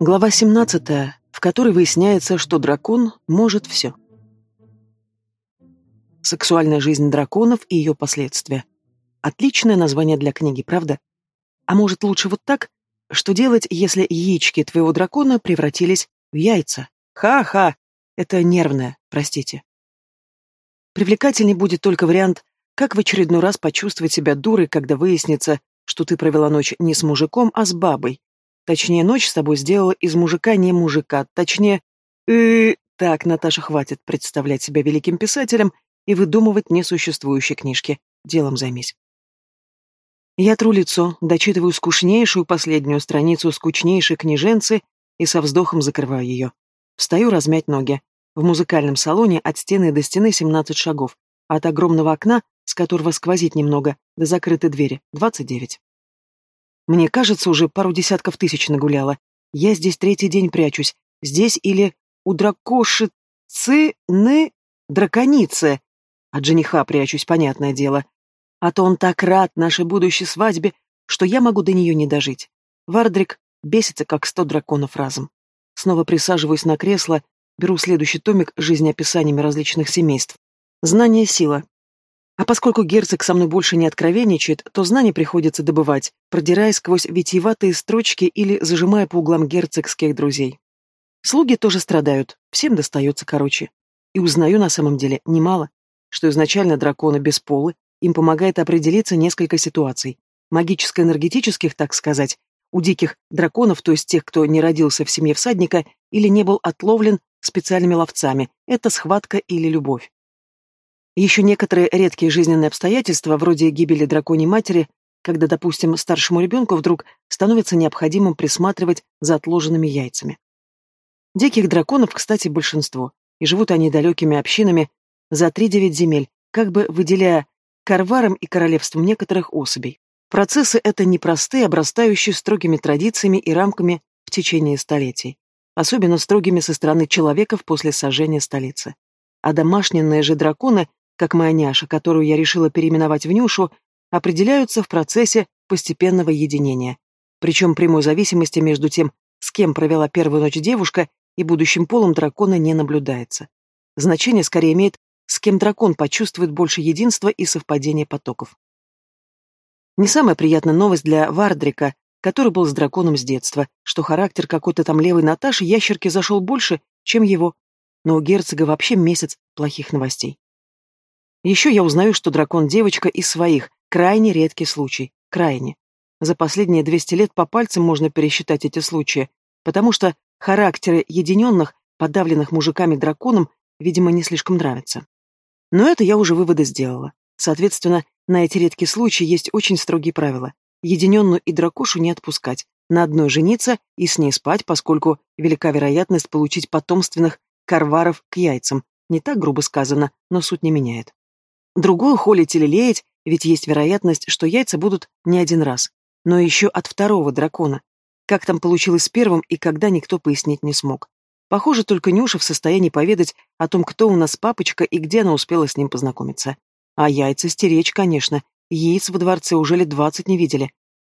Глава 17, в которой выясняется, что дракон может все. Сексуальная жизнь драконов и ее последствия. Отличное название для книги, правда? А может лучше вот так? Что делать, если яички твоего дракона превратились в яйца? Ха-ха! Это нервное, простите. Привлекательней будет только вариант, как в очередной раз почувствовать себя дурой, когда выяснится, что ты провела ночь не с мужиком, а с бабой. Точнее, ночь с тобой сделала из мужика не мужика, точнее... Э, так, Наташа, хватит представлять себя великим писателем и выдумывать несуществующие книжки. Делом займись. Я тру лицо, дочитываю скучнейшую последнюю страницу скучнейшей книженцы и со вздохом закрываю ее. Встаю размять ноги. В музыкальном салоне от стены до стены 17 шагов, а от огромного окна, с которого сквозит немного, до закрытой двери, 29. Мне кажется, уже пару десятков тысяч нагуляла. Я здесь третий день прячусь. Здесь или у дракошицы, ны, драконицы. От жениха прячусь, понятное дело. А то он так рад нашей будущей свадьбе, что я могу до нее не дожить. Вардрик бесится, как сто драконов разом. Снова присаживаюсь на кресло, беру следующий томик с жизнеописаниями различных семейств. Знание — сила. А поскольку герцог со мной больше не откровенничает, то знания приходится добывать, продираясь сквозь витиеватые строчки или зажимая по углам герцогских друзей. Слуги тоже страдают, всем достается короче. И узнаю на самом деле немало, что изначально драконы бесполы, им помогает определиться несколько ситуаций. Магическо-энергетических, так сказать, у диких драконов, то есть тех, кто не родился в семье всадника или не был отловлен специальными ловцами, это схватка или любовь. Еще некоторые редкие жизненные обстоятельства, вроде гибели драконьей матери, когда, допустим, старшему ребенку вдруг становится необходимым присматривать за отложенными яйцами. Диких драконов, кстати, большинство, и живут они далекими общинами за три-девять земель, как бы выделяя карварам и королевством некоторых особей. Процессы это непростые, обрастающие строгими традициями и рамками в течение столетий, особенно строгими со стороны человеков после сожжения столицы. А домашние же драконы как моя няша, которую я решила переименовать в Нюшу, определяются в процессе постепенного единения. Причем прямой зависимости между тем, с кем провела первую ночь девушка, и будущим полом дракона не наблюдается. Значение скорее имеет, с кем дракон почувствует больше единства и совпадения потоков. Не самая приятная новость для Вардрика, который был с драконом с детства, что характер какой-то там левой Наташи ящерки зашел больше, чем его. Но у герцога вообще месяц плохих новостей. Еще я узнаю, что дракон девочка из своих, крайне редкий случай, крайне. За последние 200 лет по пальцам можно пересчитать эти случаи, потому что характеры единенных, подавленных мужиками драконом, видимо, не слишком нравятся. Но это я уже выводы сделала. Соответственно, на эти редкие случаи есть очень строгие правила. Единенную и дракошу не отпускать, на одной жениться и с ней спать, поскольку велика вероятность получить потомственных карваров к яйцам. Не так грубо сказано, но суть не меняет. Другую холить или леять, ведь есть вероятность, что яйца будут не один раз, но еще от второго дракона. Как там получилось с первым и когда никто пояснить не смог. Похоже, только Нюша в состоянии поведать о том, кто у нас папочка и где она успела с ним познакомиться. А яйца стеречь, конечно. Яиц во дворце уже лет двадцать не видели.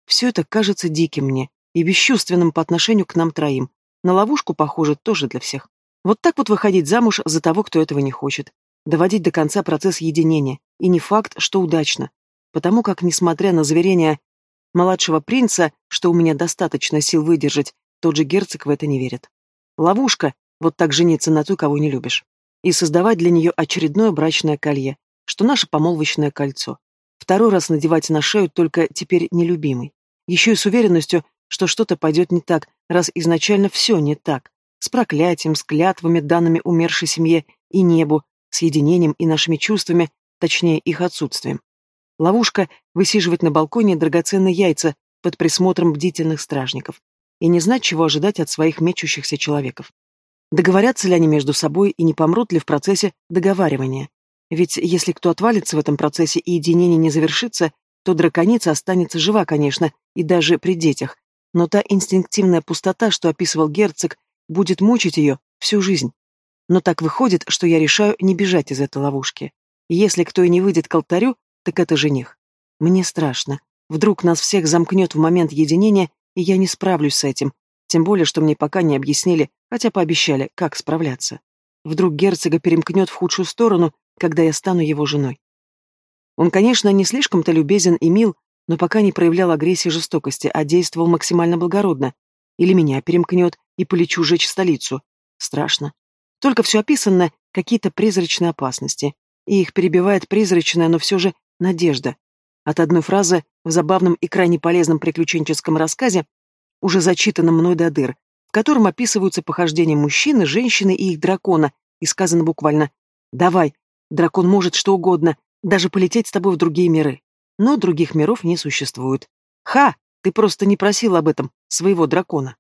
Все это кажется диким мне и бесчувственным по отношению к нам троим. На ловушку, похоже, тоже для всех. Вот так вот выходить замуж за того, кто этого не хочет доводить до конца процесс единения, и не факт, что удачно, потому как, несмотря на заверение младшего принца, что у меня достаточно сил выдержать, тот же герцог в это не верит. Ловушка — вот так жениться на той, кого не любишь, и создавать для нее очередное брачное колье, что наше помолвочное кольцо. Второй раз надевать на шею только теперь нелюбимый. Еще и с уверенностью, что что-то пойдет не так, раз изначально все не так. С проклятием, с клятвами, данными умершей семье и небу, с единением и нашими чувствами, точнее их отсутствием. Ловушка — высиживать на балконе драгоценные яйца под присмотром бдительных стражников и не знать, чего ожидать от своих мечущихся человеков. Договорятся ли они между собой и не помрут ли в процессе договаривания? Ведь если кто отвалится в этом процессе и единение не завершится, то драконица останется жива, конечно, и даже при детях, но та инстинктивная пустота, что описывал герцог, будет мучить ее всю жизнь. Но так выходит, что я решаю не бежать из этой ловушки. Если кто и не выйдет к алтарю, так это жених. Мне страшно. Вдруг нас всех замкнет в момент единения, и я не справлюсь с этим, тем более, что мне пока не объяснили, хотя пообещали, как справляться. Вдруг герцога перемкнет в худшую сторону, когда я стану его женой. Он, конечно, не слишком-то любезен и мил, но пока не проявлял агрессии и жестокости, а действовал максимально благородно. Или меня перемкнет и полечу жечь столицу. Страшно. Только все описано какие-то призрачные опасности. И их перебивает призрачная, но все же надежда. От одной фразы в забавном и крайне полезном приключенческом рассказе, уже зачитанном мной до дыр, в котором описываются похождения мужчины, женщины и их дракона, и сказано буквально «Давай, дракон может что угодно, даже полететь с тобой в другие миры» но других миров не существует. Ха! Ты просто не просил об этом своего дракона.